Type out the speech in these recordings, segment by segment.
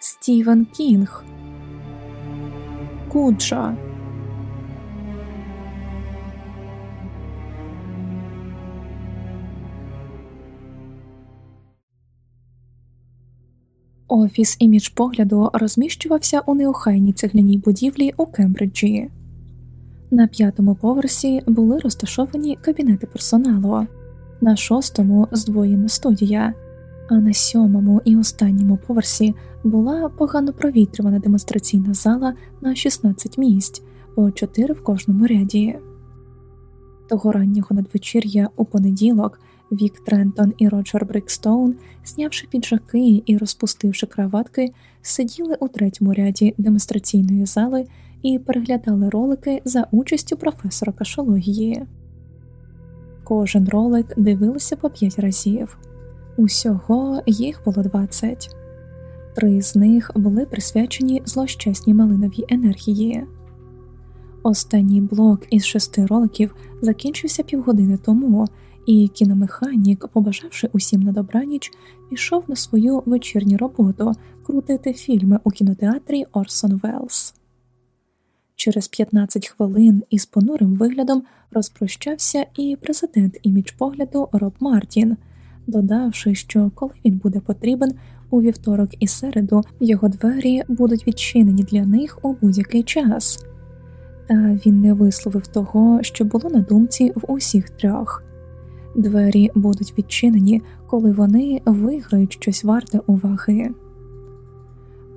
Стівен Кінг, Куджа. Офіс імідж погляду розміщувався у неохайній цегляній будівлі у Кембриджі. На п'ятому поверсі були розташовані кабінети персоналу, на шостому здвоєна студія, а на сьомому і останньому поверсі була погано провітрювана демонстраційна зала на 16 місць, по 4 в кожному ряді. Того раннього надвечір'я у понеділок Вік Трентон і Роджер Брикстоун, знявши піджаки і розпустивши краватки, сиділи у третьому ряді демонстраційної зали і переглядали ролики за участю професора кашології. Кожен ролик дивилися по п'ять разів, усього їх було двадцять. Три з них були присвячені злощасній малиновій енергії. Останній блок із шести роликів закінчився півгодини тому, і кіномеханік, побажавши усім на добраніч, пішов на свою вечірню роботу крутити фільми у кінотеатрі Орсон Велс. Через 15 хвилин із понурим виглядом розпрощався і президент імідж погляду Роб Мартін, додавши, що коли він буде потрібен, у вівторок і середу його двері будуть відчинені для них у будь-який час. Та він не висловив того, що було на думці в усіх трьох. Двері будуть відчинені, коли вони виграють щось варте уваги.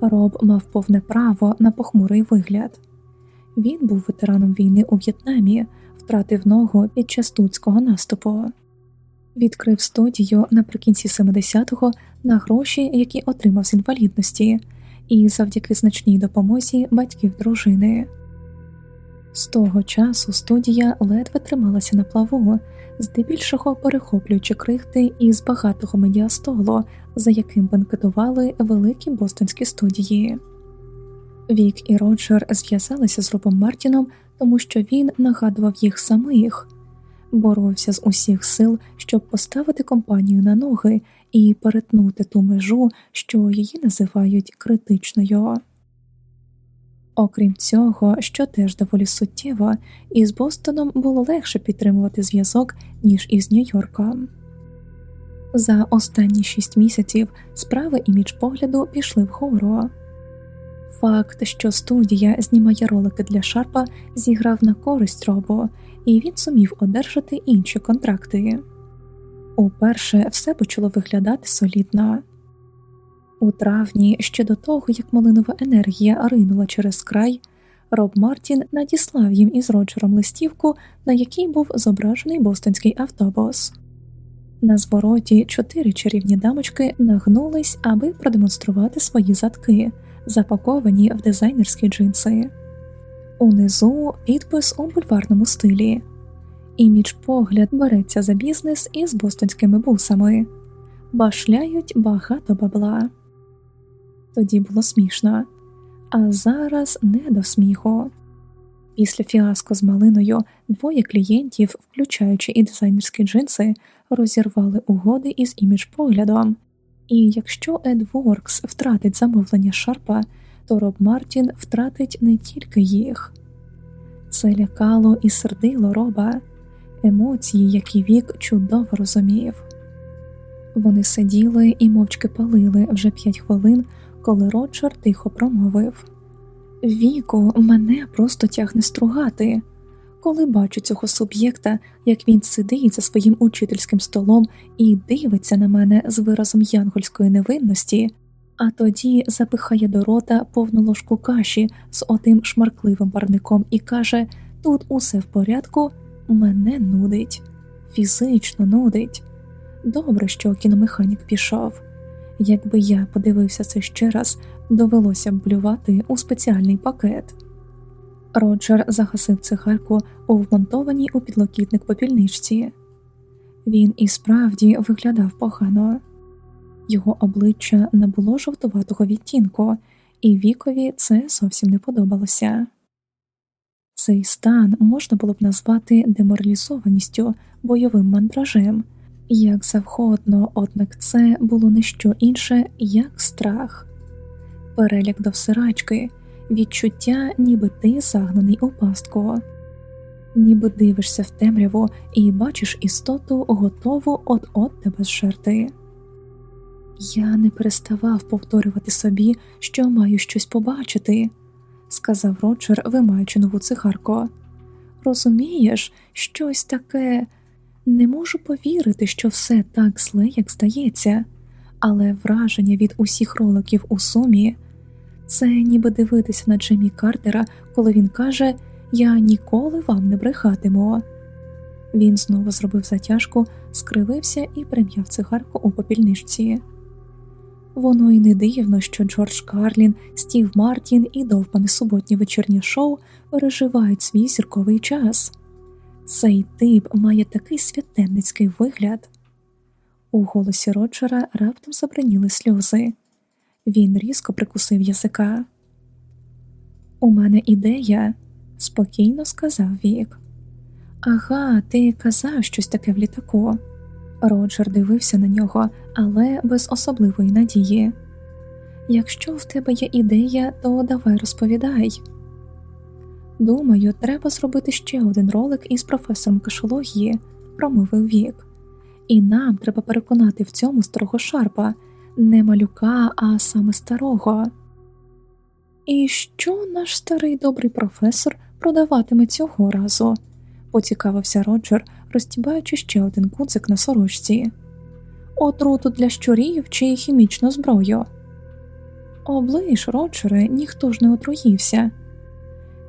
Роб мав повне право на похмурий вигляд. Він був ветераном війни у В'єтнамі, втратив ногу під час тутського наступу, відкрив студію наприкінці 70-го на гроші, які отримав з інвалідності, і завдяки значній допомозі батьків дружини. З того часу студія ледве трималася на плаву, здебільшого перехоплюючи крихти із багатого медіастолу, за яким бенкетували великі бостонські студії. Вік і Роджер зв'язалися з Робом Мартіном, тому що він нагадував їх самих, боровся з усіх сил, щоб поставити компанію на ноги і перетнути ту межу, що її називають критичною. Окрім цього, що теж доволі суттєво, із Бостоном було легше підтримувати зв'язок, ніж із Нью-Йорком. За останні шість місяців справи імідж погляду пішли вгору. Факт, що студія знімає ролики для Шарпа, зіграв на користь робу, і він зумів одержати інші контракти. Уперше все почало виглядати солідно. У травні, ще до того, як малинова енергія ринула через край, Роб Мартін надіслав їм із Роджером листівку, на якій був зображений бостонський автобус. На звороті чотири чарівні дамочки нагнулись, аби продемонструвати свої задки, запаковані в дизайнерські джинси. Унизу підпис у бульварному стилі. Імідж погляд береться за бізнес із бостонськими бусами, башляють багато бабла. Тоді було смішно, а зараз не до сміху. Після фіаско з малиною двоє клієнтів, включаючи і дизайнерські джинси, розірвали угоди із імідж поглядом, і якщо AdWorks втратить замовлення Шарпа, то Роб Мартін втратить не тільки їх. Це лякало і сердило роба, емоції, які вік чудово розумів. Вони сиділи і мовчки палили вже п'ять хвилин коли Роджер тихо промовив Віку, мене просто тягне стругати. Коли бачу цього суб'єкта, як він сидить за своїм учительським столом і дивиться на мене з виразом янгольської невинності, а тоді запихає до рота повну ложку каші з отим шмаркливим парником і каже: Тут усе в порядку, мене нудить, фізично нудить. Добре, що кіномеханік пішов. Якби я подивився це ще раз, довелося б блювати у спеціальний пакет. Роджер загасив цигарку у вмонтованій у підлокітник попільничці. Він і справді виглядав погано, його обличчя набуло жовтуватого відтінку, і вікові це зовсім не подобалося. Цей стан можна було б назвати деморалізованістю, бойовим мандражем як завгодно, однак це було не що інше, як страх. переляк до всирачки, відчуття, ніби ти загнаний у пастку, ніби дивишся в темряву і бачиш істоту, готову от-от тебе зжерти. Я не переставав повторювати собі, що маю щось побачити, сказав Роджер, вимаючи нову цигарку. Розумієш, щось таке не можу повірити, що все так зле, як здається, але враження від усіх роликів у сумі це ніби дивитися на Джиммі Картера, коли він каже Я ніколи вам не брехатиму. Він знову зробив затяжку, скривився і прим'яв цигарку у попільничці. Воно й не дивно, що Джордж Карлін, Стів Мартін і довбане суботнє вечірнє шоу переживають свій зірковий час. Цей тип має такий святенницький вигляд. У голосі Роджера раптом забраніли сльози. Він різко прикусив язика. У мене ідея, спокійно сказав Вік. Ага, ти казав щось таке в літаку. Роджер дивився на нього, але без особливої надії. Якщо в тебе є ідея, то давай розповідай. Думаю, треба зробити ще один ролик із професором кашології, промовив Вік, і нам треба переконати в цьому старого шарпа, не малюка, а саме старого. І що наш старий добрий професор продаватиме цього разу? поцікавився Роджер, розтібаючи ще один куцик на сорочці. Отруту для щурів чи хімічну зброю. Оближ, Роджере, ніхто ж не отруївся.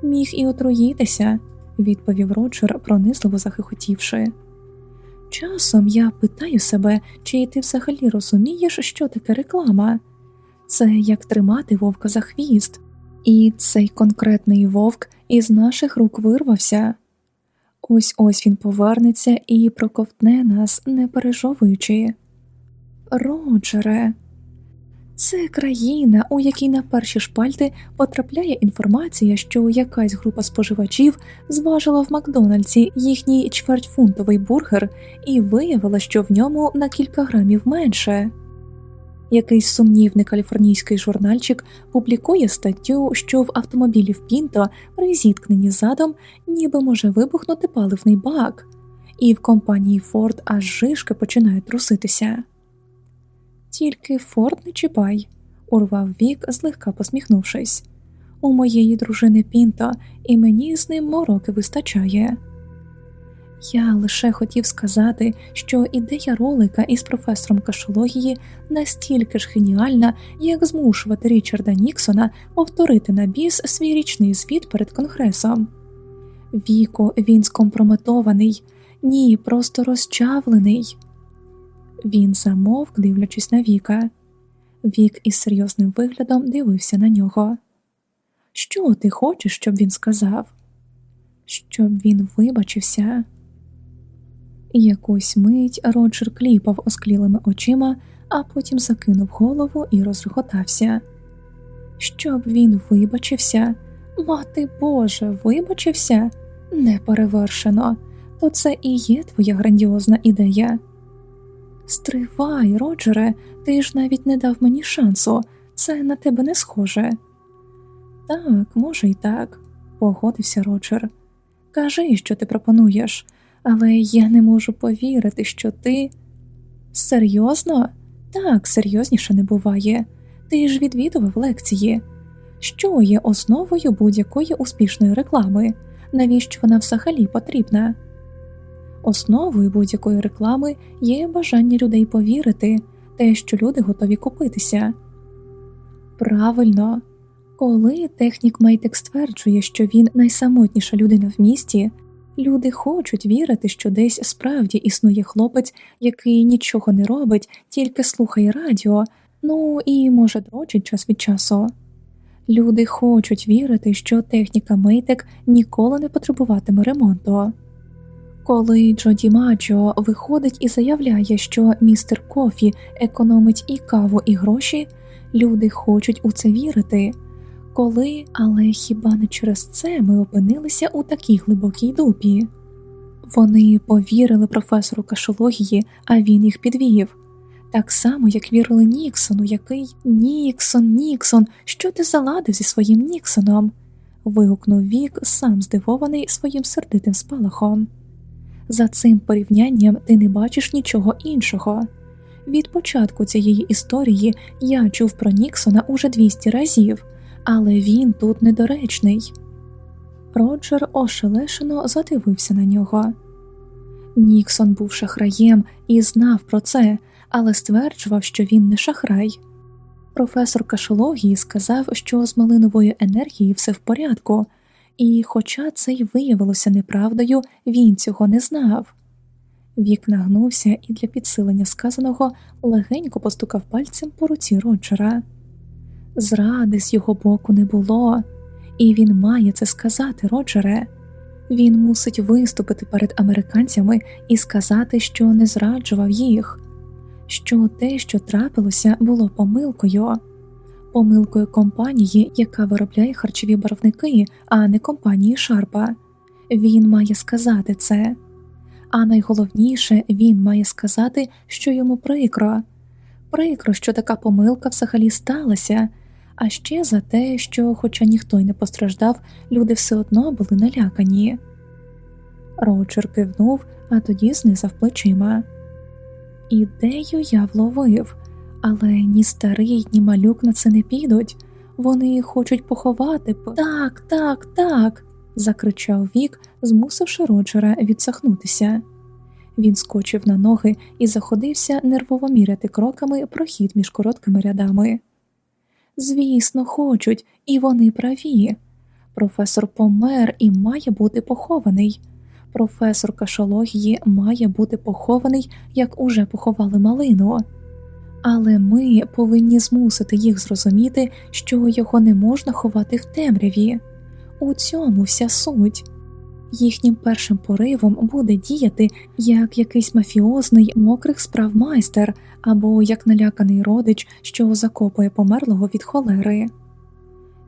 Міг і отруїтися, відповів Роджер, пронизливо захихотівши. Часом я питаю себе, чи ти взагалі розумієш, що таке реклама? Це як тримати вовка за хвіст, і цей конкретний вовк із наших рук вирвався. Ось ось він повернеться і проковтне нас, не пережовуючи. Роджере, це країна, у якій на перші шпальти потрапляє інформація, що якась група споживачів зважила в Макдональдсі їхній чвертьфунтовий бургер і виявила, що в ньому на кілька грамів менше. Якийсь сумнівний каліфорнійський журнальчик публікує статтю, що в автомобілі в Пінто при зіткненні задом ніби може вибухнути паливний бак, і в компанії Форд аж жишки починають труситися. Тільки Форд не чіпай, урвав вік, злегка посміхнувшись. У моєї дружини Пінто, і мені з ним мороки вистачає. Я лише хотів сказати, що ідея ролика із професором кашології настільки ж геніальна, як змушувати Річарда Ніксона повторити на біс свій річний звіт перед конгресом. Віко, він скомпрометований, ні, просто розчавлений. Він замовк, дивлячись на Віка. Вік із серйозним виглядом дивився на нього. Що ти хочеш, щоб він сказав? Щоб він вибачився. Якусь мить Роджер кліпав осклілими очима, а потім закинув голову і розрехотався. Щоб він вибачився, мати Боже, вибачився неперевершено, то це і є твоя грандіозна ідея. Стривай, Роджере, ти ж навіть не дав мені шансу, це на тебе не схоже. Так, може, й так, погодився Роджер. Кажи, що ти пропонуєш, але я не можу повірити, що ти. Серйозно? Так, серйозніше не буває. Ти ж відвідував лекції. Що є основою будь-якої успішної реклами? Навіщо вона взагалі потрібна? Основою будь-якої реклами є бажання людей повірити, те, що люди готові купитися. Правильно, коли технік Мейтек стверджує, що він найсамотніша людина в місті, люди хочуть вірити, що десь справді існує хлопець, який нічого не робить, тільки слухає радіо, ну і може дрочить час від часу. Люди хочуть вірити, що техніка Мейтек ніколи не потребуватиме ремонту. Коли Джоді Маджо виходить і заявляє, що містер Кофі економить і каву, і гроші, люди хочуть у це вірити. Коли, але хіба не через це ми опинилися у такій глибокій дупі? Вони повірили професору кашології, а він їх підвів. так само, як вірили Ніксону, який Ніксон, Ніксон, що ти заладив зі своїм Ніксоном? вигукнув Вік, сам здивований своїм сердитим спалахом. За цим порівнянням ти не бачиш нічого іншого. Від початку цієї історії я чув про Ніксона уже 200 разів, але він тут недоречний. Роджер ошелешено задивився на нього. Ніксон був шахраєм і знав про це, але стверджував, що він не шахрай. Професор кашології сказав, що з малиновою енергією все в порядку, і, хоча це й виявилося неправдою, він цього не знав. Вік нагнувся і для підсилення сказаного легенько постукав пальцем по руці Роджера. Зради з його боку не було, і він має це сказати, Роджере. Він мусить виступити перед американцями і сказати, що не зраджував їх, що те, що трапилося, було помилкою, помилкою компанії, яка виробляє харчові барвники, а не компанії Шарпа. Він має сказати це. А найголовніше, він має сказати, що йому прикро, прикро, що така помилка взагалі сталася, а ще за те, що, хоча ніхто й не постраждав, люди все одно були налякані. Роджер кивнув, а тоді знизав плечима. Ідею я вловив, але ні старий, ні малюк на це не підуть. Вони хочуть поховати. Так, так, так. закричав Вік, змусивши Роджера відсахнутися. Він скочив на ноги і заходився нервово міряти кроками прохід між короткими рядами. Звісно, хочуть, і вони праві. Професор помер і має бути похований. Професор кашології має бути похований, як уже поховали малину. Але ми повинні змусити їх зрозуміти, що його не можна ховати в темряві. У цьому вся суть. Їхнім першим поривом буде діяти як якийсь мафіозний мокрих справ майстер або як наляканий родич, що закопує померлого від холери.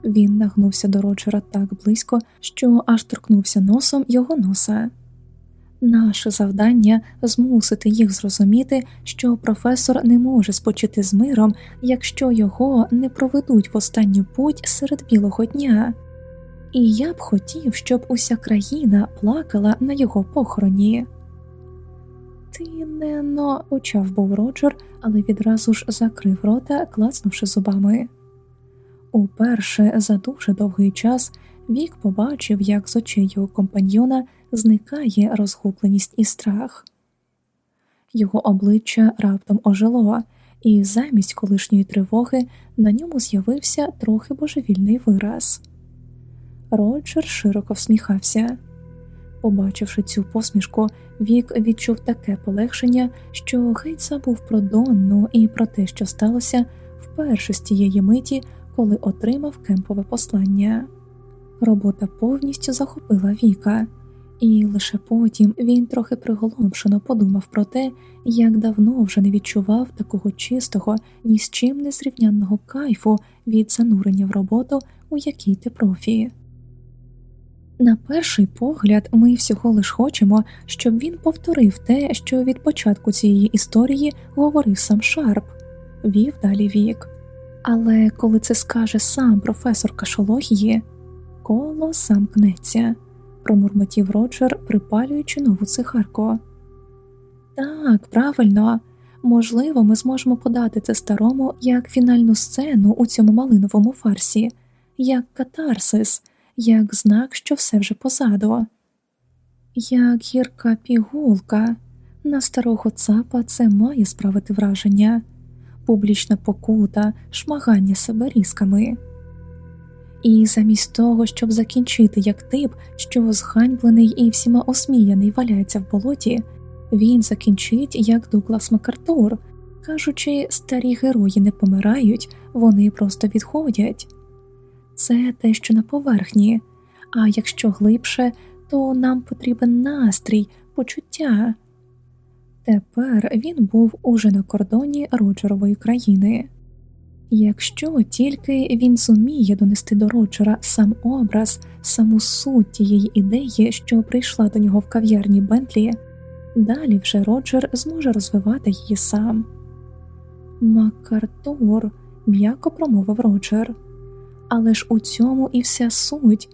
Він нагнувся до Роджера так близько, що аж торкнувся носом його носа. Наше завдання змусити їх зрозуміти, що професор не може спочити з миром, якщо його не проведуть в останню путь серед білого дня. І я б хотів, щоб уся країна плакала на його похороні. Ти не но почав був Роджер, але відразу ж закрив рота, клацнувши зубами. Уперше за дуже довгий час Вік побачив, як з очей його компаньйона зникає розгубленість і страх. Його обличчя раптом ожило, і замість колишньої тривоги на ньому з'явився трохи божевільний вираз. Роджер широко всміхався. Побачивши цю посмішку, Вік відчув таке полегшення, що геть забув про Донну і про те, що сталося вперше з тієї миті, коли отримав кемпове послання. Робота повністю захопила Віка, і лише потім він трохи приголомшено подумав про те, як давно вже не відчував такого чистого, ні з чим не зрівнянного кайфу від занурення в роботу, у якій ти профі. На перший погляд, ми всього лиш хочемо, щоб він повторив те, що від початку цієї історії говорив сам Шарп, вів далі вік. Але коли це скаже сам професор кашології, коло замкнеться, промурмотів Роджер, припалюючи нову цигарку. Так, правильно, можливо, ми зможемо подати це старому як фінальну сцену у цьому малиновому фарсі, як катарсис як знак, що все вже позаду. Як гірка пігулка, на старого цапа це має справити враження, публічна покута, шмагання себе різками. І замість того, щоб закінчити як тип, що зганьблений і всіма осміяний валяється в болоті, він закінчить як Дуглас Макартур, кажучи, старі герої не помирають, вони просто відходять це те, що на поверхні, а якщо глибше, то нам потрібен настрій, почуття. Тепер він був уже на кордоні Роджерової країни. Якщо тільки він зуміє донести до Роджера сам образ, саму суть тієї ідеї, що прийшла до нього в кав'ярні Бентлі, далі вже Роджер зможе розвивати її сам. Макартур, м'яко промовив Роджер. Але ж у цьому і вся суть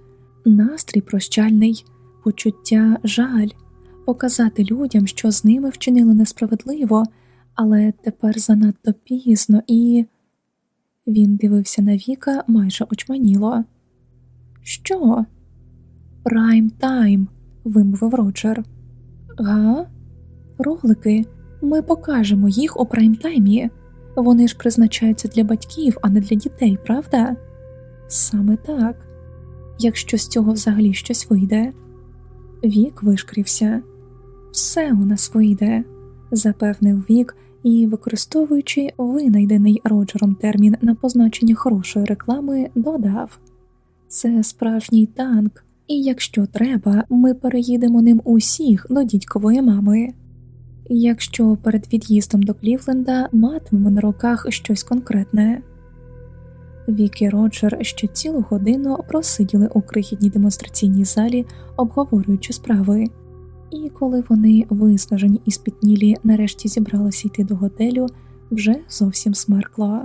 настрій прощальний, почуття жаль, показати людям, що з ними вчинили несправедливо, але тепер занадто пізно і. Він дивився на Віка майже очманіло. Що? Прайм тайм, вимовив Роджер. Га? Ролики, ми покажемо їх у прайм-таймі. Вони ж призначаються для батьків, а не для дітей, правда? Саме так. Якщо з цього взагалі щось вийде. Вік вишкрився. Все у нас вийде, запевнив Вік і, використовуючи винайдений Роджером термін на позначення хорошої реклами, додав це справжній танк, і якщо треба, ми переїдемо ним усіх до дідькової мами. Якщо перед від'їздом до Клівленда матимемо на руках щось конкретне. Вік і Роджер ще цілу годину просиділи у крихітній демонстраційній залі, обговорюючи справи, і коли вони, виснажені і спітнілі, нарешті зібралися йти до готелю, вже зовсім смеркло.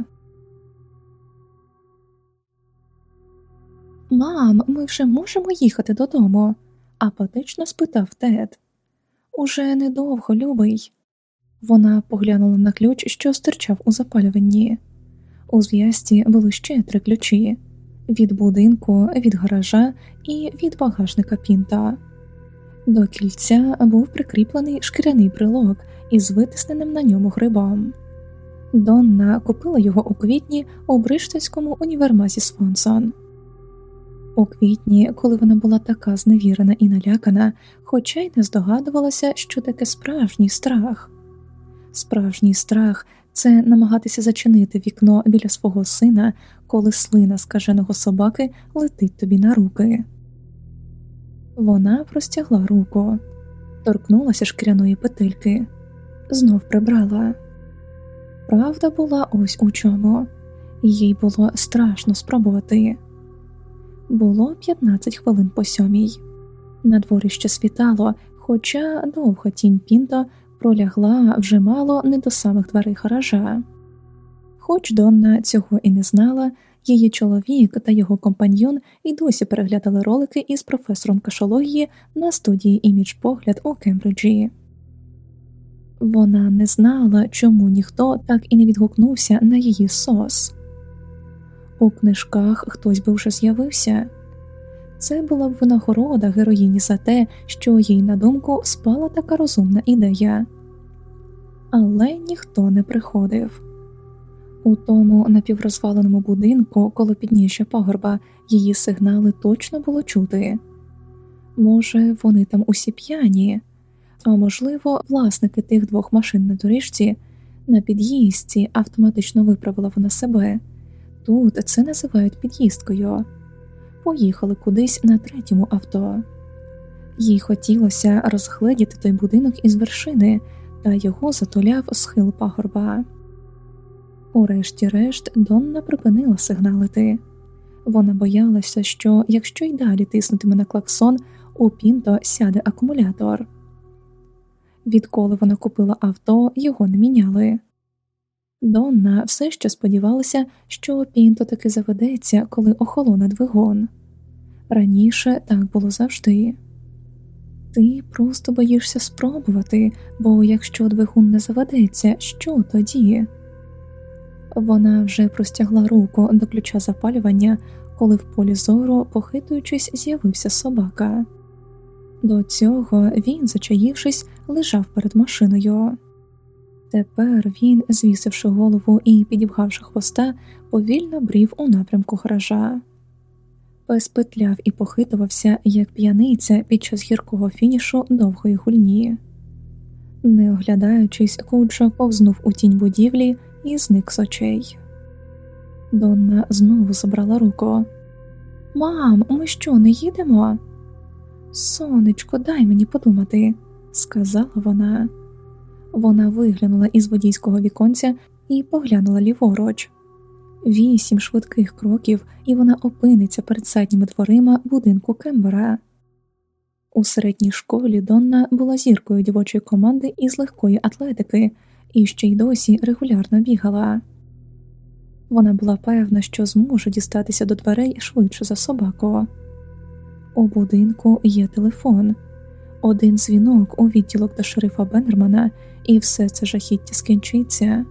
Мам, ми вже можемо їхати додому? апатично спитав Тед. Уже недовго, любий. Вона поглянула на ключ, що стирчав у запалюванні. У зв'язці були ще три ключі від будинку, від гаража і від багажника пінта. До кільця був прикріплений шкіряний брелок із витисненим на ньому грибом. Донна купила його у квітні у Бриштинському універмазі Свонсон. У квітні, коли вона була така зневірена і налякана, хоча й не здогадувалася, що таке справжній страх. Справжній страх це намагатися зачинити вікно біля свого сина, коли слина скаженого собаки летить тобі на руки. Вона простягла руку, торкнулася шкіряної петельки, знов прибрала. Правда була ось у чому, їй було страшно спробувати. Було 15 хвилин по сьомій. На дворі ще світало, хоча довга тінь Пінто пролягла вже мало не до самих дверей гаража. Хоч Донна цього і не знала, її чоловік та його компаньйон і досі переглядали ролики із професором кашології на студії імідж погляд у Кембриджі. Вона не знала, чому ніхто так і не відгукнувся на її сос. У книжках хтось би вже з'явився. Це була б винагорода героїні за те, що їй на думку спала така розумна ідея, але ніхто не приходив. У тому напіврозваленому будинку, коло підніжжя пагорба, її сигнали точно було чути. Може, вони там усі п'яні, а можливо, власники тих двох машин на доріжці на під'їзді автоматично виправила вона себе. Тут це називають під'їздкою. Поїхали кудись на третьому авто. Їй хотілося розгледіти той будинок із вершини, та його затуляв схил пагорба. Урешті-решт Донна припинила сигналити. Вона боялася, що якщо й далі тиснутиме на клаксон, у Пінто сяде акумулятор. Відколи вона купила авто, його не міняли. Донна все ще сподівалася, що Пінто таки заведеться, коли охолоне двигун. Раніше так було завжди. Ти просто боїшся спробувати, бо якщо двигун не заведеться, що тоді? Вона вже простягла руку до ключа запалювання, коли в полі зору, похитуючись, з'явився собака. До цього він, зачаївшись, лежав перед машиною. Тепер він, звісивши голову і підібгавши хвоста, повільно брів у напрямку гаража. Пес петляв і похитувався, як п'яниця під час гіркого фінішу довгої гульні. Не оглядаючись, Куджо повзнув у тінь будівлі і зник з очей. Донна знову забрала руку. Мам, ми що, не їдемо? Сонечко, дай мені подумати, сказала вона. Вона виглянула із водійського віконця і поглянула ліворуч. Вісім швидких кроків, і вона опиниться перед задніми дверима будинку Кембера. У середній школі Донна була зіркою дівочої команди із легкої атлетики і ще й досі регулярно бігала. Вона була певна, що зможе дістатися до дверей швидше за собаку. У будинку є телефон, один дзвінок у відділок до шерифа Беннермана, і все це жахіття скінчиться.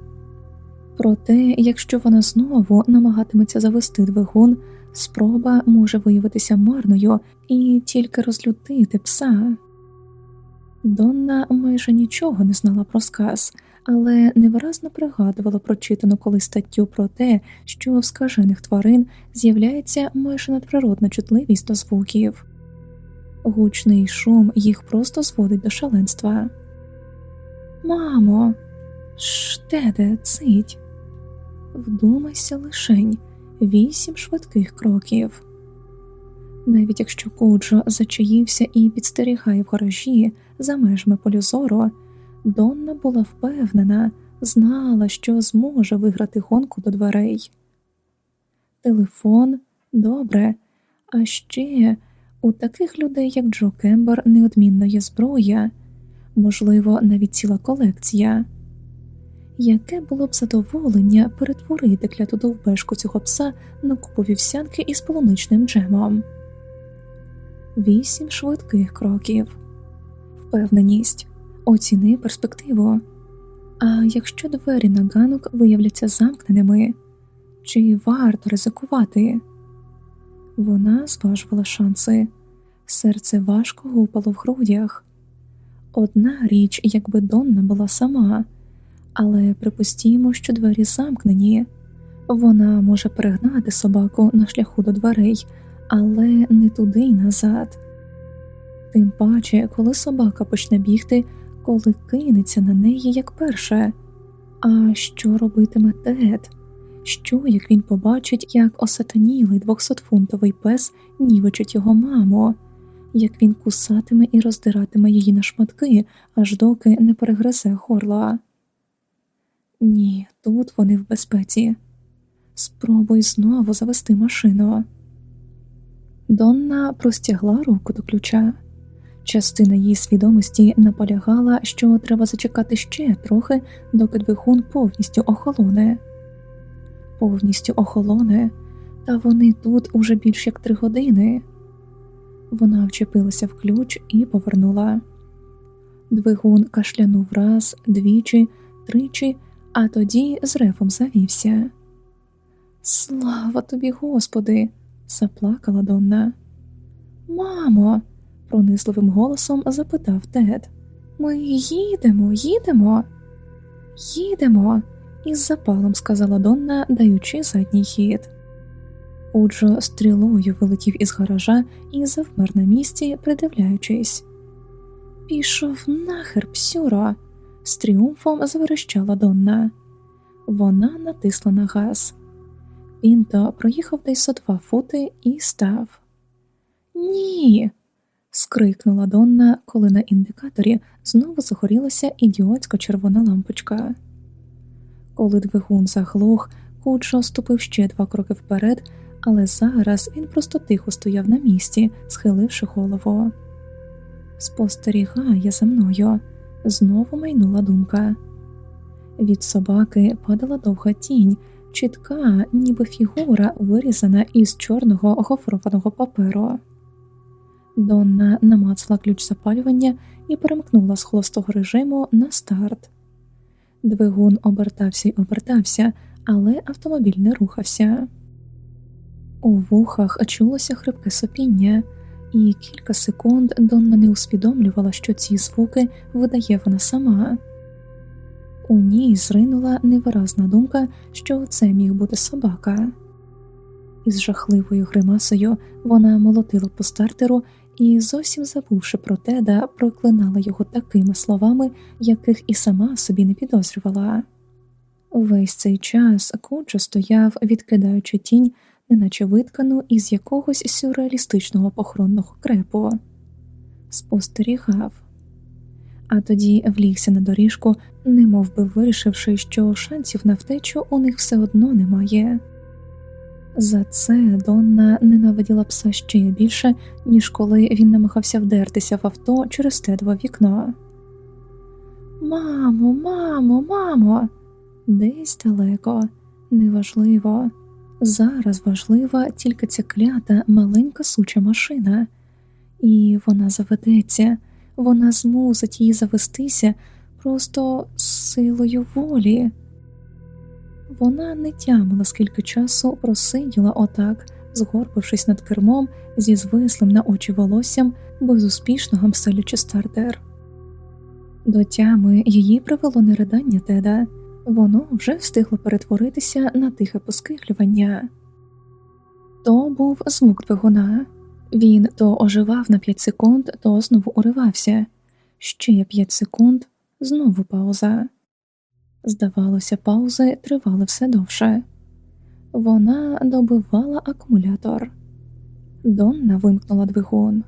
Проте, якщо вона знову намагатиметься завести двигун, спроба може виявитися марною і тільки розлютити пса. Донна майже нічого не знала про сказ, але невиразно пригадувала прочитану колись статтю про те, що в скажених тварин з'являється майже надприродна чутливість до звуків. Гучний шум їх просто зводить до шаленства. Мамо, штеде, цить. Вдумайся лишень вісім швидких кроків. Навіть якщо Куджо зачаївся і підстерігає в гаражі за межами полюзору, Донна була впевнена, знала, що зможе виграти гонку до дверей. Телефон добре, а ще у таких людей, як Джо Кембер, неодмінно є зброя, можливо, навіть ціла колекція. Яке було б задоволення перетворити кляту довбешку цього пса на купу вівсянки із полуничним джемом? Вісім швидких кроків, впевненість, оціни перспективу. А якщо двері на ганок виявляться замкненими, чи варто ризикувати? Вона зважувала шанси, серце важко гупало в грудях. Одна річ, якби Донна була сама, але припустімо, що двері замкнені, вона може перегнати собаку на шляху до дверей, але не туди й назад. Тим паче, коли собака почне бігти, коли кинеться на неї як перше. А що робитиме Тед? Що, як він побачить, як осатанілий двохсотфунтовий пес нівечить його маму, як він кусатиме і роздиратиме її на шматки, аж доки не перегризе горла? Ні, тут вони в безпеці. Спробуй знову завести машину. Донна простягла руку до ключа. Частина її свідомості наполягала, що треба зачекати ще трохи, доки двигун повністю охолоне, повністю охолоне, та вони тут уже більш як три години. Вона вчепилася в ключ і повернула. Двигун кашлянув раз, двічі, тричі, а тоді з рефом завівся. Слава тобі, Господи! заплакала Донна. Мамо, пронизливим голосом запитав Тед. Ми їдемо, їдемо, їдемо, із запалом сказала Донна, даючи задній хід. Уджо стрілою вилетів із гаража і завмер на місці, придивляючись. Пішов нахер, псюро, з тріумфом заверещала Донна. Вона натисла на газ. Пінто проїхав десь зо два фути і став. Ні. скрикнула Донна, коли на індикаторі знову загорілася ідіотська червона лампочка. Коли двигун заглох, Куджо ступив ще два кроки вперед, але зараз він просто тихо стояв на місці, схиливши голову. Спостерігає за мною, знову майнула думка. Від собаки падала довга тінь, чітка, ніби фігура, вирізана із чорного гофрованого паперу. Донна намацала ключ запалювання і перемкнула з холостого режиму на старт. Двигун обертався й обертався, але автомобіль не рухався. У вухах чулося хрипке сопіння, і кілька секунд Донна не усвідомлювала, що ці звуки видає вона сама. У ній зринула невиразна думка, що це міг бути собака. Із жахливою гримасою вона молотила по стартеру і, зовсім забувши про теда, проклинала його такими словами, яких і сама собі не підозрювала. Увесь цей час Куджо стояв, відкидаючи тінь, неначе виткану із якогось сюрреалістичного похоронного крепу, спостерігав, а тоді влігся на доріжку, немов би вирішивши, що шансів на втечу у них все одно немає. За це Донна ненавиділа пса ще більше, ніж коли він намагався вдертися в авто через тедве вікно. Мамо, мамо, мамо, десь далеко, неважливо. Зараз важлива тільки ця клята маленька суча машина, і вона заведеться, вона змусить її завестися просто силою волі. Вона не тямила, скільки часу просиділа отак, згорбившись над кермом зі звислим на очі волоссям, безуспішно гамселючи стартер. До тями її привело не ридання теда, воно вже встигло перетворитися на тихе поскиглювання. То був звук двигуна. Він то оживав на п'ять секунд, то знову уривався. Ще п'ять секунд, знову пауза. Здавалося, паузи тривали все довше. Вона добивала акумулятор. Донна вимкнула двигун.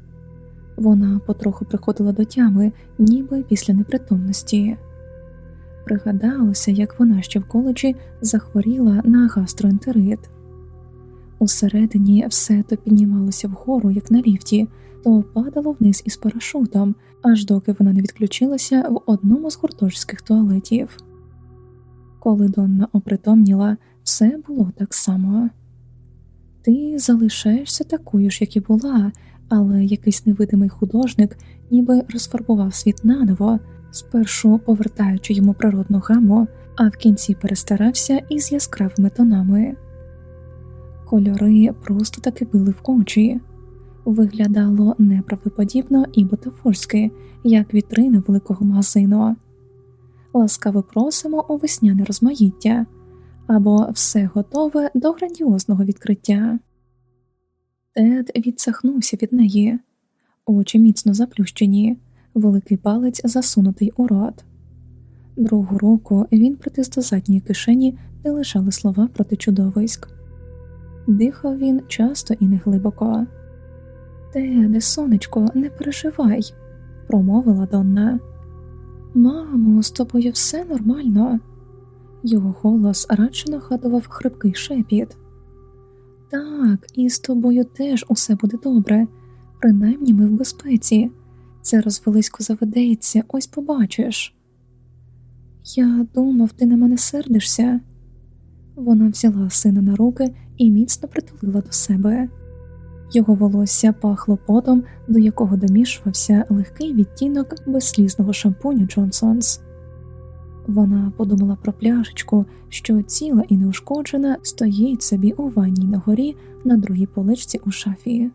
Вона потроху приходила до тями, ніби після непритомності. Пригадалося, як вона ще в коледжі захворіла на гастроентерит. Усередині все то піднімалося вгору, як на ліфті, то падало вниз із парашутом, аж доки вона не відключилася в одному з гуртожських туалетів. Коли Донна опритомніла, все було так само. Ти залишаєшся такою ж, як і була, але якийсь невидимий художник ніби розфарбував світ наново, спершу повертаючи йому природну гаму, а в кінці перестарався із яскравими тонами. Кольори просто таки били в очі, виглядало неправдоподібно і бутафорськи, як вітрина великого магазину. Ласкаво просимо у весняне розмаїття або все готове до грандіозного відкриття. Тед відсахнувся від неї, очі міцно заплющені, великий палець засунутий у рот. Другу руку він притис до задньої кишені, де лишали слова проти чудовиськ. Дихав він часто і неглибоко. Теде, сонечко, не переживай, промовила Донна. Мамо, з тобою все нормально. Його голос радше нагадував хрипкий шепіт. Так, і з тобою теж усе буде добре, принаймні ми в безпеці. Це розвелисько заведеться, ось побачиш. Я думав, ти на мене сердишся. Вона взяла сина на руки і міцно притулила до себе. Його волосся пахло потом, до якого домішувався легкий відтінок безслізного шампуню Джонсонс. Вона подумала про пляшечку, що ціла і неушкоджена стоїть собі у ванній на горі на другій поличці у шафі.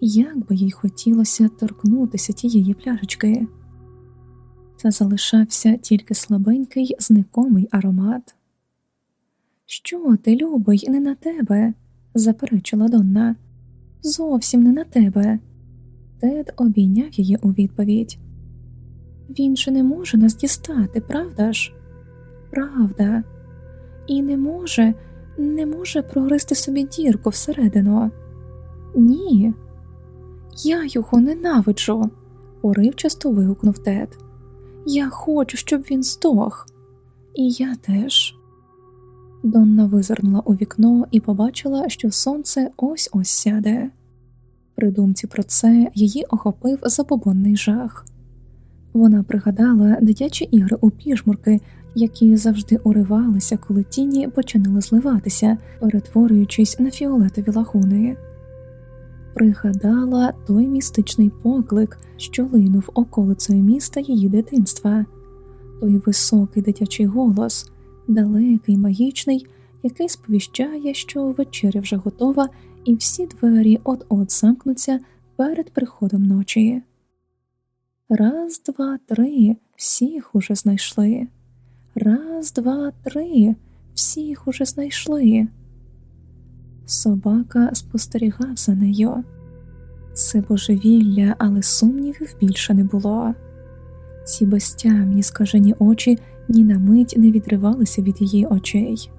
Як би їй хотілося торкнутися тієї пляшечки, та залишався тільки слабенький, зникомий аромат. Що ти, любий, не на тебе? заперечила Донна. Зовсім не на тебе. Тед обійняв її у відповідь. Він же не може нас дістати, правда ж? Правда, і не може, не може прогризти собі дірку всередину. Ні, я його ненавиджу, поривчасто вигукнув Тед. Я хочу, щоб він здох, і я теж. Донна визирнула у вікно і побачила, що сонце ось ось сяде. При думці про це її охопив забобонний жах. Вона пригадала дитячі ігри у пішмурки, які завжди уривалися, коли тіні починали зливатися, перетворюючись на фіолетові лагуни. Пригадала той містичний поклик, що линув околицею міста її дитинства, той високий дитячий голос, далекий, магічний, який сповіщає, що вечеря вже готова, і всі двері от-от замкнуться перед приходом ночі. Раз, два, три, всіх уже знайшли. Раз, два, три, всіх уже знайшли. Собака спостерігав за нею. Це божевілля, але сумнівів більше не було. Ці безтямні скажені очі ні на мить не відривалися від її очей.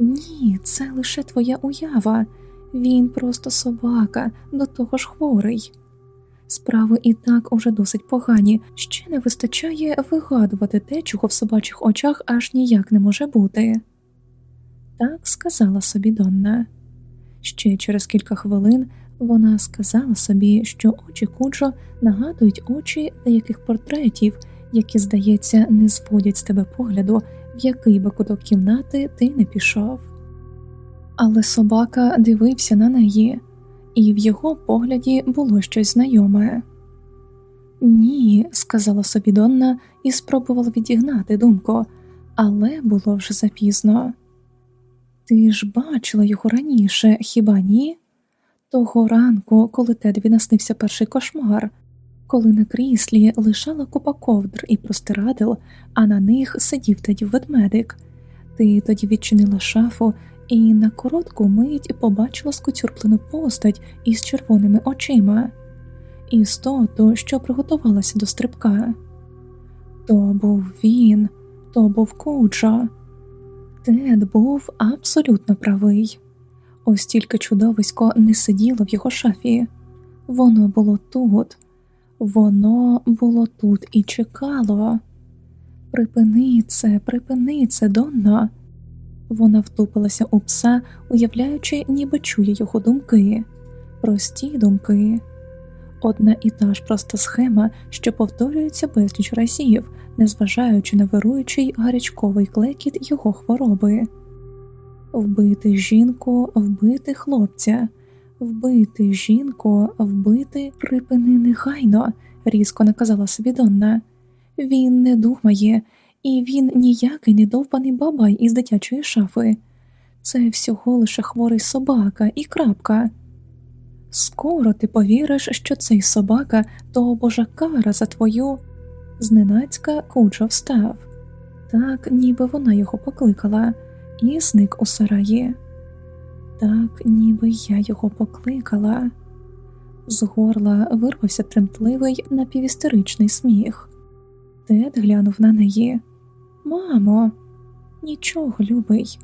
Ні, це лише твоя уява, він просто собака, до того ж хворий. Справи і так уже досить погані, ще не вистачає вигадувати те, чого в собачих очах аж ніяк не може бути. Так сказала собі Донна. Ще через кілька хвилин вона сказала собі, що очі Куджо нагадують очі деяких портретів, які, здається, не зводять з тебе погляду, в який би куток кімнати ти не пішов. Але собака дивився на неї, і в його погляді було щось знайоме. Ні, сказала собі Донна і спробувала відігнати думку, але було вже запізно. Ти ж бачила його раніше, хіба ні? Того ранку, коли Тедві наснився перший кошмар, коли на кріслі лишала купа ковдр і простирадил, а на них сидів тоді ведмедик. Ти тоді відчинила шафу і на коротку мить побачила скоцюрплену постать із червоними очима, істоту, що приготувалася до стрибка. То був він, то був Куджо. Тед був абсолютно правий. Ось тільки чудовисько не сиділо в його шафі, воно було тут, воно було тут і чекало. Припини це, припини це, Донно. Вона втупилася у пса, уявляючи, ніби чує його думки, прості думки. Одна і та ж проста схема, що повторюється безліч разів, незважаючи на вируючий гарячковий клекіт його хвороби вбити жінку, вбити хлопця, вбити жінку, вбити припини негайно, різко наказала собі Донна. Він не думає, і він ніякий не довбаний бабай із дитячої шафи. Це всього лише хворий собака і крапка. Скоро ти повіриш, що цей собака то божа кара за твою. Зненацька куча встав, так ніби вона його покликала і зник у сараї. Так, ніби я його покликала. З горла вирвався тремтливий напівістеричний сміх. Тед глянув на неї. Мамо, нічого, любий.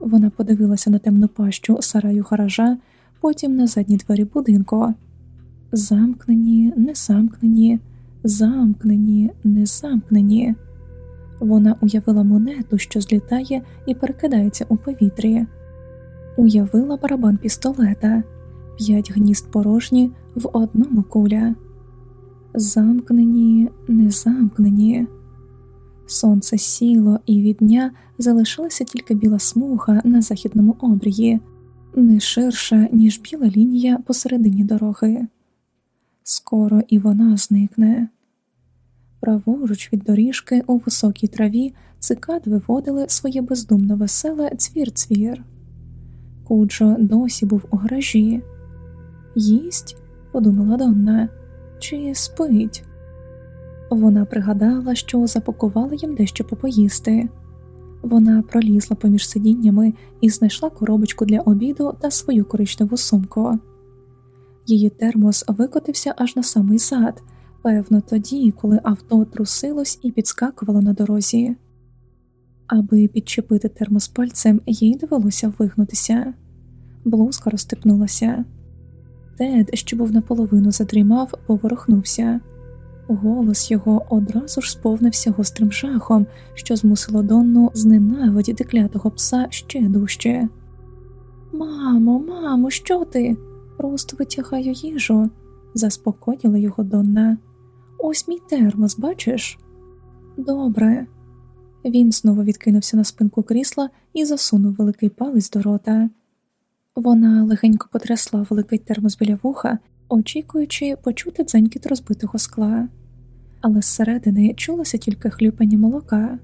Вона подивилася на темну пащу сараю гаража, потім на задні двері будинку. Замкнені, не замкнені, замкнені, не замкнені. Вона уявила монету, що злітає і перекидається у повітрі, уявила барабан пістолета, п'ять гнізд порожні в одному куля, замкнені, не замкнені. Сонце сіло, і від дня залишилася тільки біла смуга на західному обрії, не ширша, ніж біла лінія посередині дороги. Скоро і вона зникне. Праворуч від доріжки у високій траві цикад виводили своє бездумно веселе цвір-цвір. Куджо досі був у гаражі. Їсть, подумала Донна, чи спить. Вона пригадала, що запакувала їм дещо попоїсти. Вона пролізла поміж сидіннями і знайшла коробочку для обіду та свою коричневу сумку. Її термос викотився аж на самий зад. Певно, тоді, коли авто трусилось і підскакувало на дорозі. Аби підчепити термос пальцем, їй довелося вигнутися. Блузка розтипнулася. Тед, що був наполовину задрімав, поворухнувся. Голос його одразу ж сповнився гострим жахом, що змусило Донну зненавидіти клятого пса ще дужче. Мамо, мамо, що ти? Просто витягаю їжу, заспокоїла його Донна. Ось мій термос, бачиш? Добре. Він знову відкинувся на спинку крісла і засунув великий палець до рота. Вона легенько потрясла великий термос біля вуха, очікуючи почути дзенькіт розбитого скла, але зсередини чулося тільки хлюпання молока.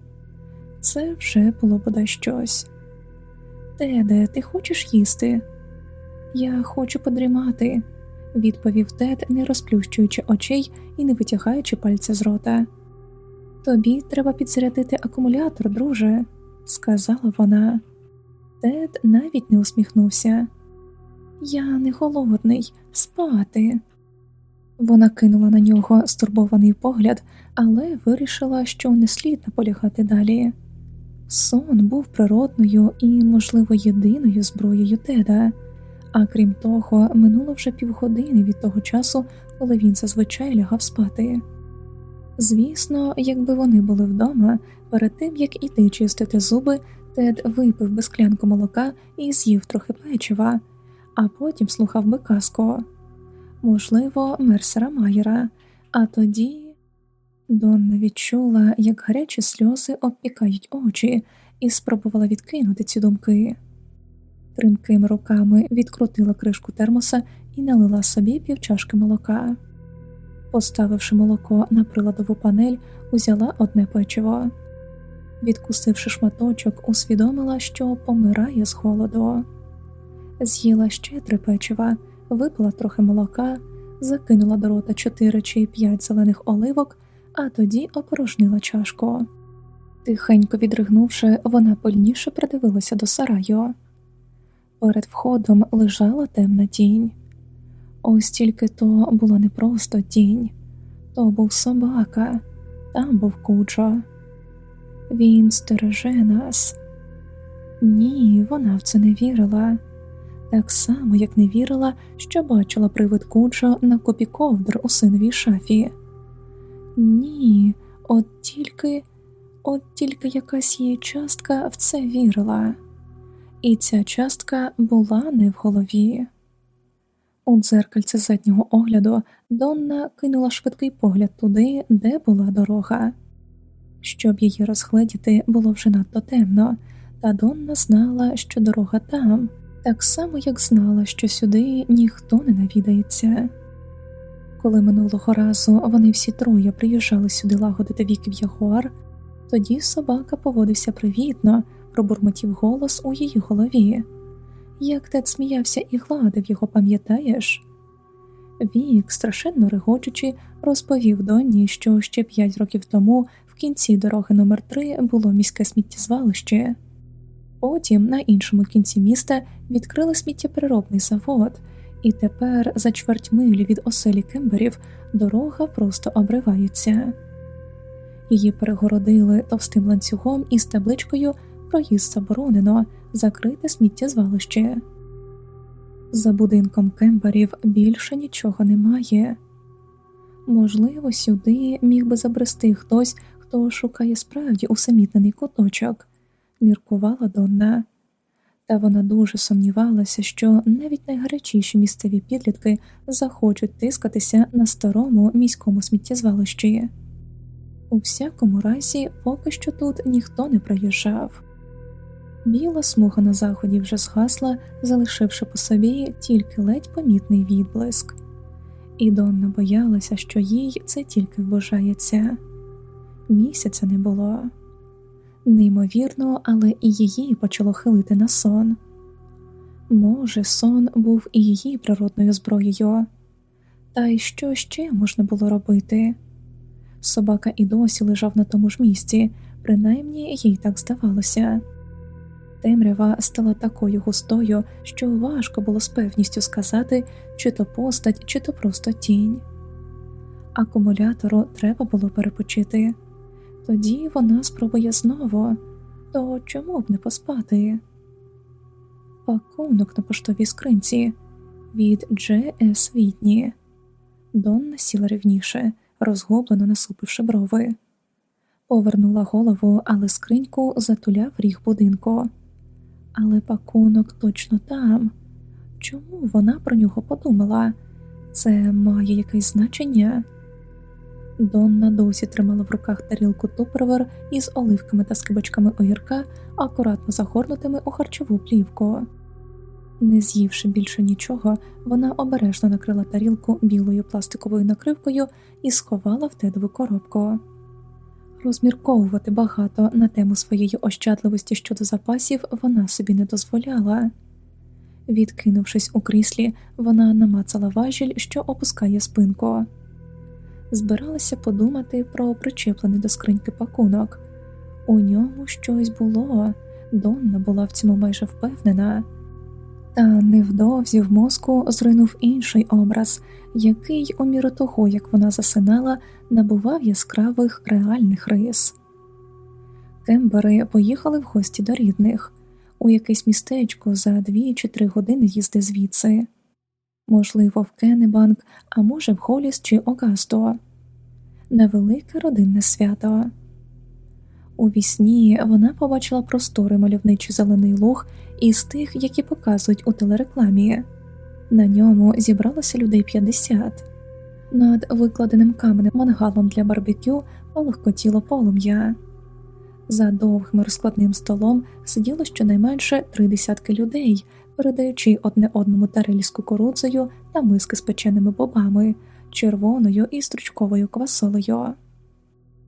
Це вже було бодай щось. Теде, ти хочеш їсти? Я хочу подрімати відповів Тед, не розплющуючи очей і не витягаючи пальця з рота. Тобі треба підзарядити акумулятор, друже, сказала вона. Тед навіть не усміхнувся. Я не голодний, спати. Вона кинула на нього стурбований погляд, але вирішила, що не слід наполягати далі. Сон був природною і, можливо, єдиною зброєю Теда. А крім того, минуло вже півгодини від того часу, коли він зазвичай лягав спати. Звісно, якби вони були вдома, перед тим як іти чистити зуби, Тед випив би склянку молока і з'їв трохи печива, а потім слухав би казку. можливо, Мерсера Майера, а тоді Донна відчула, як гарячі сльози обпікають очі, і спробувала відкинути ці думки. Тримкими руками відкрутила кришку термоса і налила собі півчашки молока. Поставивши молоко на приладову панель, узяла одне печиво. Відкусивши шматочок, усвідомила, що помирає з холоду. З'їла ще три печива, випила трохи молока, закинула до рота чотири чи п'ять зелених оливок, а тоді опорожнила чашку. Тихенько відригнувши, вона пильніше придивилася до сараю. Перед входом лежала темна тінь. Ось тільки то була не просто тінь, то був собака, там був кучо. Він стереже нас. Ні, вона в це не вірила, так само, як не вірила, що бачила привид кучо на копі ковдр у синовій шафі. Ні, от тільки, от тільки якась її частка в це вірила, і ця частка була не в голові. У дзеркальце заднього огляду Донна кинула швидкий погляд туди, де була дорога. Щоб її розгледіти, було вже надто темно, та Донна знала, що дорога там, так само, як знала, що сюди ніхто не навідається. Коли минулого разу вони всі троє приїжджали сюди лагодити віків ягуар, тоді собака поводився привітно, пробурмотів голос у її голові. Як Тед сміявся і гладив його, пам'ятаєш? Вік, страшенно регочучи, розповів Донні, що ще п'ять років тому в кінці дороги номер 3 було міське сміттєзвалище. Потім на іншому кінці міста відкрили сміттєпереробний завод, і тепер, за чверть милі від оселі Кемберів, дорога просто обривається. Її перегородили товстим ланцюгом із табличкою Проїзд заборонено, закрите сміттєзвалище. За будинком Кемберів більше нічого немає. Можливо, сюди міг би забрести хтось, хто шукає справді усамітнений куточок, міркувала Донна. Та вона дуже сумнівалася, що навіть найгарячіші місцеві підлітки захочуть тискатися на старому міському сміттєзвалищі. У всякому разі, поки що тут ніхто не проїжджав. Біла смуга на заході вже згасла, залишивши по собі тільки ледь помітний відблиск, і Донна боялася, що їй це тільки вважається. Місяця не було. Неймовірно, але і її почало хилити на сон. Може, сон був і її природною зброєю, та й що ще можна було робити? Собака і досі лежав на тому ж місці, принаймні їй так здавалося. Темрява стала такою густою, що важко було з певністю сказати, чи то постать, чи то просто тінь. Акумулятору треба було перепочити, тоді вона спробує знову, то чому б не поспати? Пакунок на поштовій скринці від Дж. С. Вітні. Донна сіла рівніше, розгублено насупивши брови, повернула голову, але скриньку затуляв ріг будинку але пакунок точно там. Чому вона про нього подумала? Це має якесь значення? Донна досі тримала в руках тарілку тупровер із оливками та скибочками огірка, акуратно загорнутими у харчову плівку. Не з'ївши більше нічого, вона обережно накрила тарілку білою пластиковою накривкою і сховала в тедову коробку. Розмірковувати багато на тему своєї ощадливості щодо запасів вона собі не дозволяла. Відкинувшись у кріслі, вона намацала важіль, що опускає спинку. Збиралася подумати про причеплений до скриньки пакунок. У ньому щось було, Донна була в цьому майже впевнена. Та невдовзі в мозку зринув інший образ, який, у міру того, як вона засинала, набував яскравих реальних рис. Кембери поїхали в гості до рідних у якесь містечко за дві чи три години їзди звідси, можливо, в Кеннебанк, а може, в Холіс чи Огасто. Невелике родинне свято. У вісні вона побачила просторий мальовничий зелений луг із тих, які показують у телерекламі. На ньому зібралося людей 50. Над викладеним каменем мангалом для барбекю палахкотіло полум'я. За довгим розкладним столом сиділо щонайменше три десятки людей, передаючи одне одному тарелі з та миски з печеними бобами, червоною і стручковою квасолею.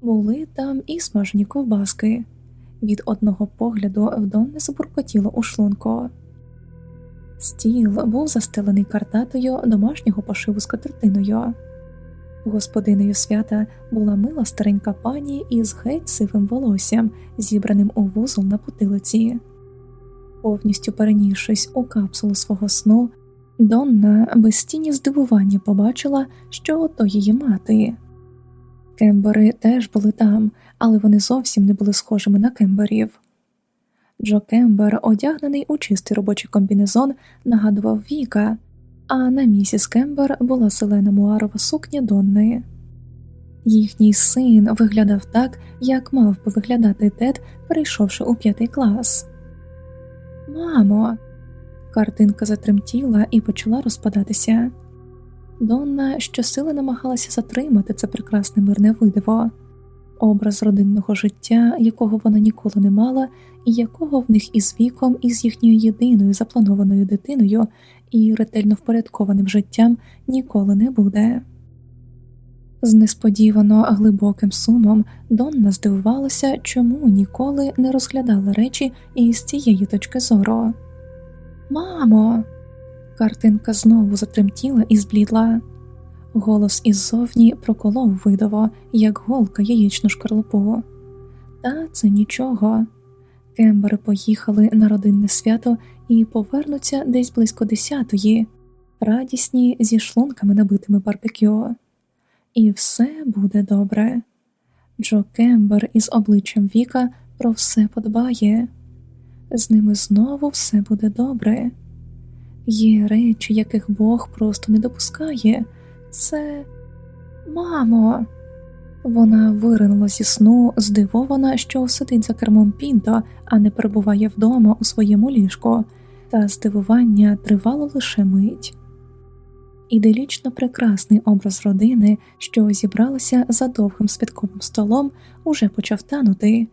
Були там і смажені ковбаски. Від одного погляду вдон не забуркотіло у шлунку. Стіл був застелений картатою домашнього пошиву з катертиною. Господинею свята була мила старенька пані із геть сивим волоссям, зібраним у вузол на потилиці. Повністю перенісшись у капсулу свого сну, Донна без здивування побачила, що то її мати. Кембери теж були там, але вони зовсім не були схожими на кемберів. Джо Кембер, одягнений у чистий робочий комбінезон, нагадував Віка, а на місіс Кембер була зелена муарова сукня Донни. Їхній син виглядав так, як мав би виглядати тед, перейшовши у п'ятий клас. Мамо, картинка затремтіла і почала розпадатися. Донна щосили намагалася затримати це прекрасне мирне видиво, образ родинного життя, якого вона ніколи не мала, і якого в них із віком, і з їхньою єдиною запланованою дитиною і ретельно впорядкованим життям ніколи не буде. З несподівано глибоким сумом Донна здивувалася, чому ніколи не розглядала речі із цієї точки зору. Мамо, картинка знову затремтіла і зблідла. Голос іззовні проколов видово, як голка яєчну шкарлупу. Та це нічого. Кембери поїхали на родинне свято і повернуться десь близько десятої, радісні зі шлунками набитими барбекю. І все буде добре. Джо Кембер із обличчям Віка про все подбає, з ними знову все буде добре. Є речі, яких Бог просто не допускає. Це, мамо. Вона виринула зі сну, здивована, що сидить за кермом Пінто, а не перебуває вдома у своєму ліжку, та здивування тривало лише мить. Іделічно прекрасний образ родини, що зібралася за довгим святковим столом, уже почав танути,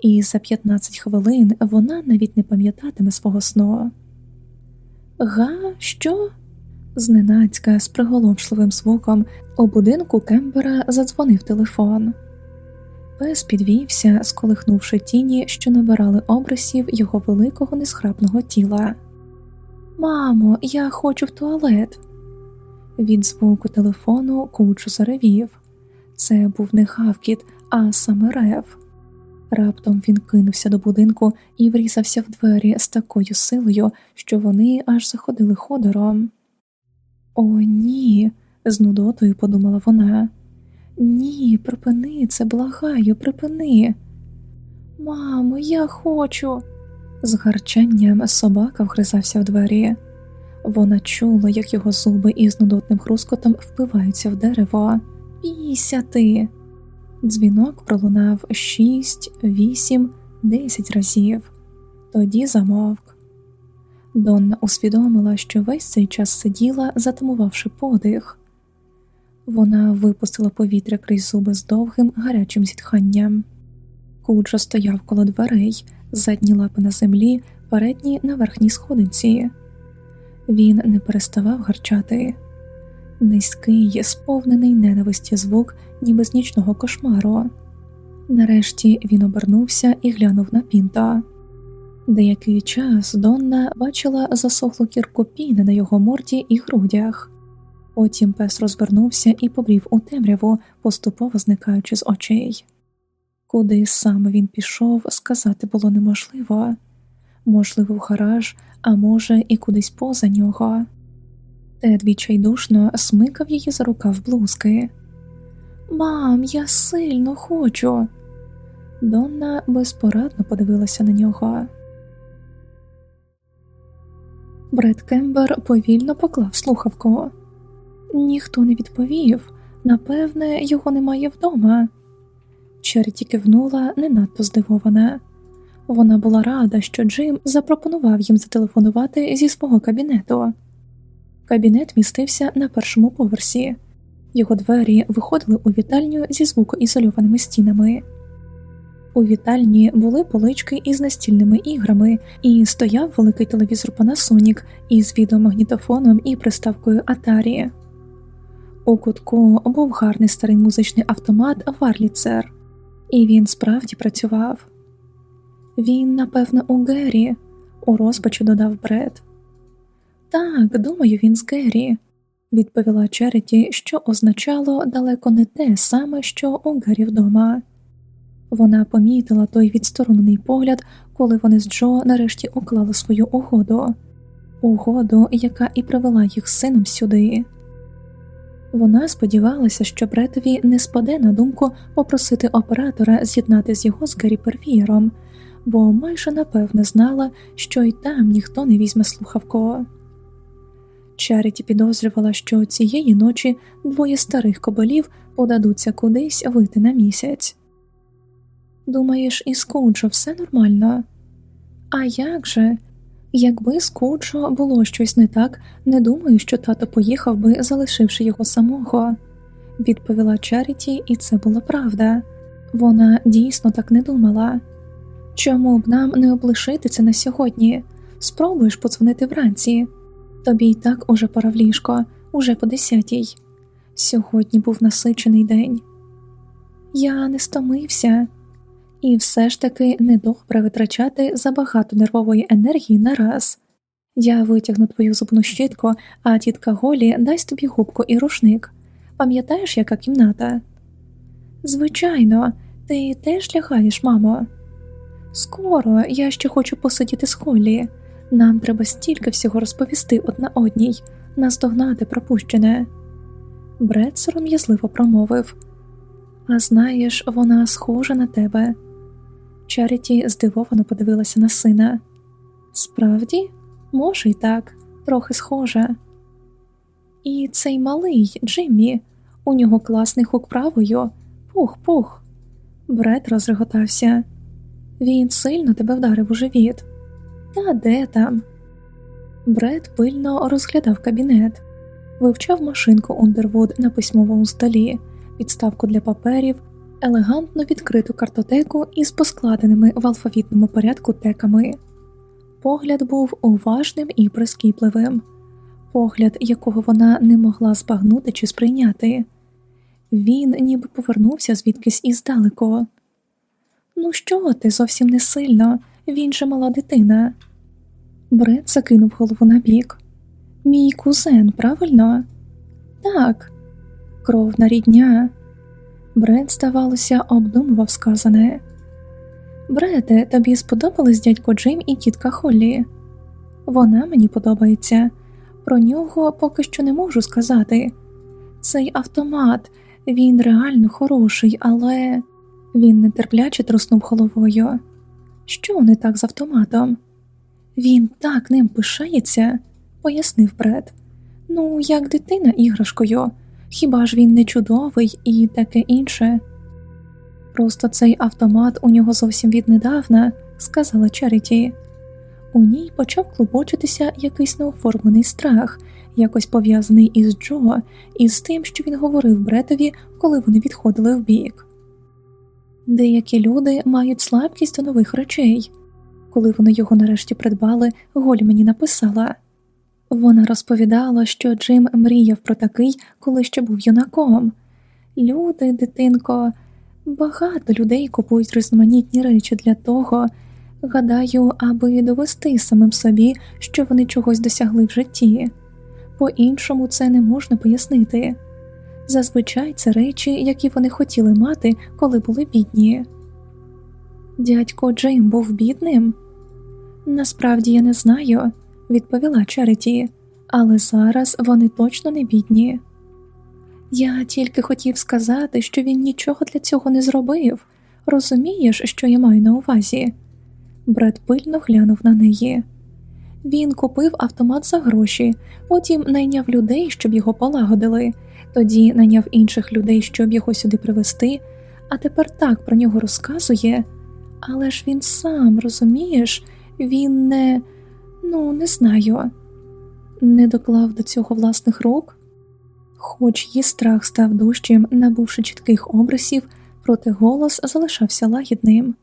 і за 15 хвилин вона навіть не пам'ятатиме свого сну. Га, що? Зненацька з приголомшливим звуком у будинку Кембера задзвонив телефон. Пес підвівся, сколихнувши тіні, що набирали обрисів його великого несхрапного тіла. Мамо, я хочу в туалет. Від звуку телефону кучу заревів. Це був не гавкіт, а саме рев. Раптом він кинувся до будинку і врізався в двері з такою силою, що вони аж заходили ходором. О, ні, з нудотою подумала вона. Ні, припини це, благаю, припини. Мамо, я хочу. З гарчанням собака вгризався в двері. Вона чула, як його зуби із нудотним хрускотом впиваються в дерево. Пійся ти. Дзвінок пролунав шість, вісім, десять разів, тоді замовк. Донна усвідомила, що весь цей час сиділа, затамувавши подих. Вона випустила повітря крізь зуби з довгим гарячим зітханням. Куджо стояв коло дверей, задні лапи на землі, передні на верхній сходинці. Він не переставав гарчати. Низький, сповнений ненависті звук, ніби з нічного кошмару. Нарешті він обернувся і глянув на пінта. Деякий час Донна бачила засохлу кірку піни на його морді і грудях. Потім пес розвернувся і побрів у темряву, поступово зникаючи з очей. Куди саме він пішов, сказати було неможливо можливо, в гараж, а може, і кудись поза нього. Тед відчайдушно смикав її за рукав блузки. Мам, я сильно хочу. Донна безпорадно подивилася на нього. Бред Кембер повільно поклав слухавку. Ніхто не відповів напевне, його немає вдома. Черті кивнула не надто здивована. Вона була рада, що Джим запропонував їм зателефонувати зі свого кабінету. Кабінет містився на першому поверсі. Його двері виходили у вітальню зі звукоізольованими стінами. У вітальні були полички із настільними іграми, і стояв великий телевізор Panasonic із відеомагнітофоном і приставкою Atari. У кутку був гарний старий музичний автомат Варліцер, і він справді працював. Він, напевно, у Гері, у розпачу додав Бред. Так, думаю, він з Гері, відповіла Череті, що означало далеко не те саме, що у Гері вдома. Вона помітила той відсторонений погляд, коли вони з Джо нарешті уклали свою угоду, угоду, яка і привела їх сином сюди. Вона сподівалася, що Бретові не спаде на думку попросити оператора з'єднати з його з Гаррі Первієром, бо майже напевне знала, що й там ніхто не візьме слухавку. Чаріті підозрювала, що цієї ночі двоє старих коболів подадуться кудись вийти на місяць. Думаєш, із Куджо все нормально? А як же? Якби з Куджо було щось не так, не думаю, що тато поїхав би, залишивши його самого, відповіла Чаріті, і це була правда. Вона дійсно так не думала. Чому б нам не облишити це на сьогодні? Спробуєш подзвонити вранці. Тобі й так уже пора в ліжко, уже по десятій. Сьогодні був насичений день. Я не стомився, і все ж таки недобре витрачати забагато нервової енергії на раз. Я витягну твою зубну щітку, а тітка Голі дасть тобі губку і рушник. Пам'ятаєш, яка кімната? Звичайно, ти теж лягаєш, мамо. Скоро я ще хочу посидіти з Холлі. Нам треба стільки всього розповісти одна одній, наздогнати пропущене. Бред сором'язливо промовив А знаєш, вона схожа на тебе. Чаріті здивовано подивилася на сина. Справді, може, й так, трохи схожа. І цей малий Джиммі, у нього класний хук правою, пух-пух. Бред розреготався. Він сильно тебе вдарив у живіт. Та де там? Бред пильно розглядав кабінет, вивчав машинку Ундервуд на письмовому столі, підставку для паперів, елегантно відкриту картотеку із поскладеними в алфавітному порядку теками. Погляд був уважним і прискіпливим, погляд, якого вона не могла збагнути чи сприйняти. Він ніби повернувся звідкись іздалеко. Ну, що ти зовсім не сильно, він же мала дитина. Бред закинув голову на бік. Мій кузен, правильно? Так, кровна рідня. Бред, здавалося, обдумував сказане. Брете, тобі сподобались дядько Джим і тітка Холлі? Вона мені подобається, про нього поки що не можу сказати. Цей автомат, він реально хороший, але він нетерпляче труснув головою. Що не так з автоматом? Він так ним пишається, пояснив Бред. Ну, як дитина іграшкою. Хіба ж він не чудовий і таке інше? Просто цей автомат у нього зовсім віднедавна, сказала Черіті. У ній почав клубочитися якийсь неоформлений страх, якось пов'язаний із Джо, і з тим, що він говорив Бретові, коли вони відходили в бік. Деякі люди мають слабкість до нових речей. Коли вони його нарешті придбали, Голь мені написала. Вона розповідала, що Джим мріяв про такий, коли ще був юнаком. Люди, дитинко, багато людей купують різноманітні речі для того, гадаю, аби довести самим собі, що вони чогось досягли в житті. По іншому це не можна пояснити. Зазвичай це речі, які вони хотіли мати, коли були бідні. Дядько Джим був бідним. Насправді я не знаю відповіла Череті, але зараз вони точно не бідні. Я тільки хотів сказати, що він нічого для цього не зробив. Розумієш, що я маю на увазі? Бред пильно глянув на неї. Він купив автомат за гроші, потім найняв людей, щоб його полагодили, тоді найняв інших людей, щоб його сюди привезти, а тепер так про нього розказує. Але ж він сам розумієш, він не. Ну, не знаю, не доклав до цього власних рук. Хоч її страх став дужчим, набувши чітких обрисів, проте голос залишався лагідним.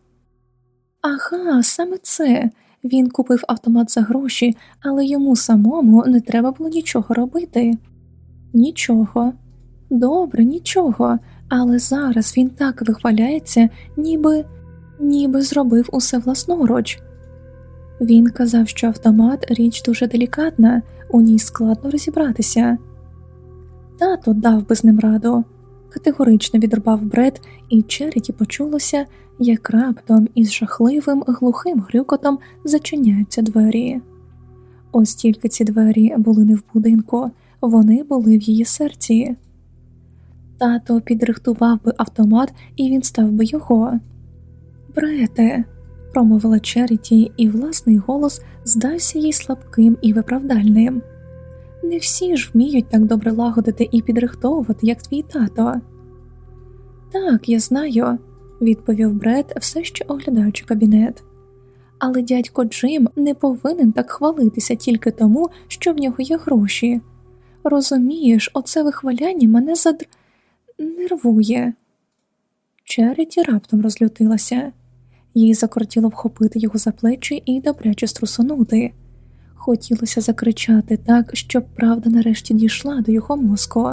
Ага, саме це. Він купив автомат за гроші, але йому самому не треба було нічого робити. Нічого. Добре, нічого, але зараз він так вихваляється, ніби ніби зробив усе власноруч. Він казав, що автомат річ дуже делікатна, у ній складно розібратися. Тато дав би з ним раду, категорично відрубав бред, і Череті почулося, як раптом із жахливим глухим грюкотом зачиняються двері. Ось тільки ці двері були не в будинку, вони були в її серці. Тато підрихтував би автомат, і він став би його. Брете, промовила Черіті, і власний голос здався їй слабким і виправдальним. Не всі ж вміють так добре лагодити і підрихтовувати, як твій тато. Так, я знаю, відповів Бред, все ще оглядаючи кабінет. Але дядько Джим не повинен так хвалитися тільки тому, що в нього є гроші. Розумієш, оце вихваляння мене задр... нервує. Череті раптом розлютилася, їй закортіло вхопити його за плечі і добряче струсунути. Хотілося закричати так, щоб правда нарешті дійшла до його мозку,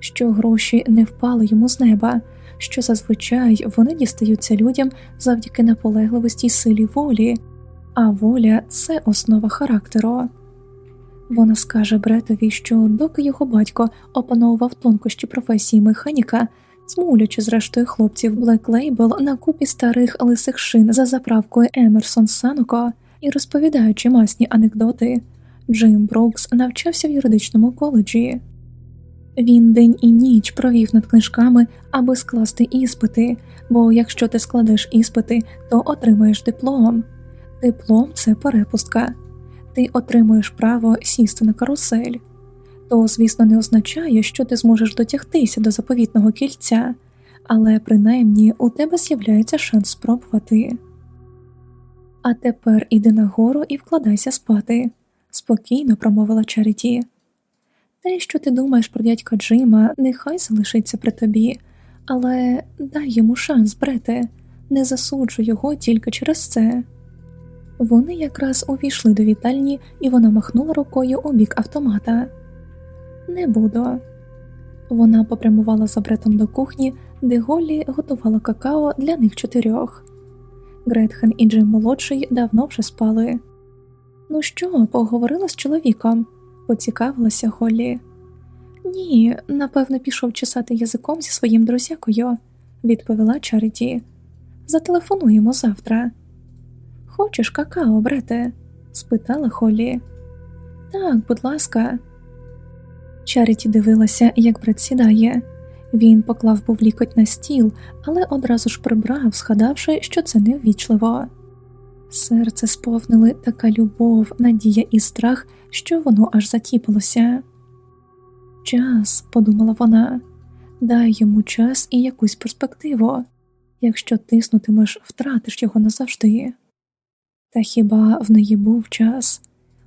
що гроші не впали йому з неба, що зазвичай вони дістаються людям завдяки наполегливості й силі волі, а воля це основа характеру. Вона скаже Бретові, що доки його батько опановував тонкощі професії механіка, смулячи зрештою хлопців Black Label на купі старих лисих шин за заправкою Емерсон Сануко і розповідаючи масні анекдоти, Джим Брукс навчався в юридичному коледжі. Він день і ніч провів над книжками, аби скласти іспити, бо якщо ти складеш іспити, то отримаєш диплом. Диплом це перепустка, ти отримуєш право сісти на карусель. То, звісно, не означає, що ти зможеш дотягтися до заповітного кільця, але принаймні у тебе з'являється шанс спробувати. А тепер іди нагору і вкладайся спати, спокійно промовила Чаріті. Те, що ти думаєш про дядька Джима, нехай залишиться при тобі, але дай йому шанс, брете, не засуджуй його тільки через це. Вони якраз увійшли до вітальні, і вона махнула рукою у бік автомата. Не буду. Вона попрямувала за бретом до кухні, де Голлі готувала какао для них чотирьох. Гретхен і Джим молодший давно вже спали. Ну що, поговорила з чоловіком? поцікавилася Голлі. Ні, напевно, пішов чесати язиком зі своїм друзякою, відповіла Чаріті. Зателефонуємо завтра. Хочеш какао, брете? спитала Холлі. Так, будь ласка. Чаріті дивилася, як брат сідає. Він поклав був лікоть на стіл, але одразу ж прибрав, згадавши, що це неввічливо. Серце сповнили така любов, надія і страх, що воно аж затіпалося. Час, подумала вона, дай йому час і якусь перспективу. Якщо тиснутимеш, втратиш його назавжди. Та хіба в неї був час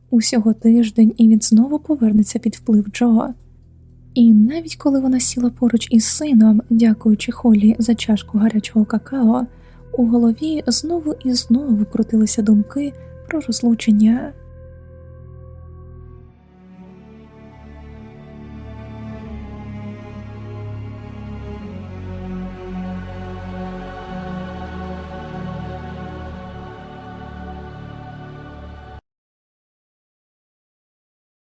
усього тиждень, і він знову повернеться під вплив Джо. І навіть коли вона сіла поруч із сином, дякуючи Холі за чашку гарячого какао, у голові знову і знову крутилися думки про розлучення.